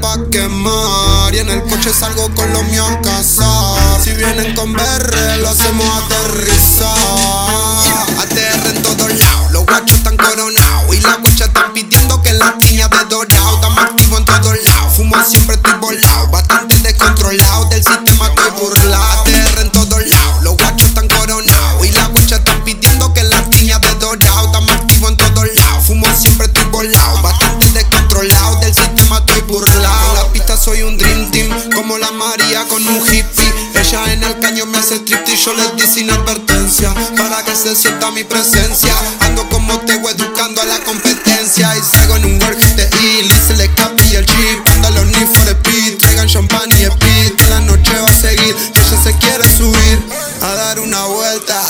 pa' quemar. Y en el coche salgo con los míos a cazar. Si vienen con BR, lo hacemos aterrizar. ATR en todos lados, los guachos están coronados. Y las guachas están pidiendo que las niñas de dorado. Estamos activos en todos lados. Fumo siempre estoy volado. Soy un dream team. Como la María con un hippie. Ella en el caño me hace striptease. Yo les di sin advertencia. Para que se sienta mi presencia. Ando como Tego educando a la competencia. Y salgo en un work GTI. Le se le escape y el chip. Ando a los need for speed. Traigan champán y speed. Que la noche va a seguir. Que ella se quiere subir. A dar una vuelta.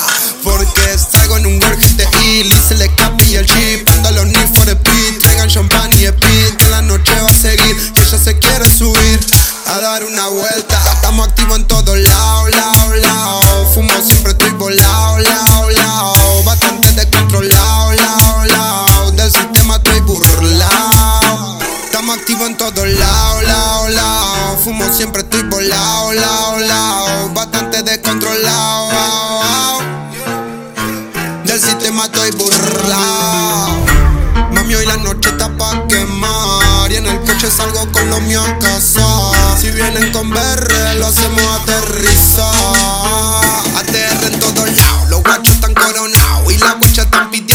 Porque salgo en un work GTI. Le se le escape y el chip. Estamos activos en todos lados, lao, lao. Fumo siempre estoy volado, lao, lao. Bastante descontrolado, lao, lao. Del sistema estoy burlado. Estamos activos en todos lados, lao, lao. Fumo siempre estoy volado, lao, lao. Bastante descontrolado. Del sistema estoy burlado. Mami, hoy la noche está pa' quemar. Y en el coche salgo con los míos a cazar. Si vienen con BR, lo hacemos aterrizar. ATR todos lados, los guachos están coronados. Y las guachas están pidiendo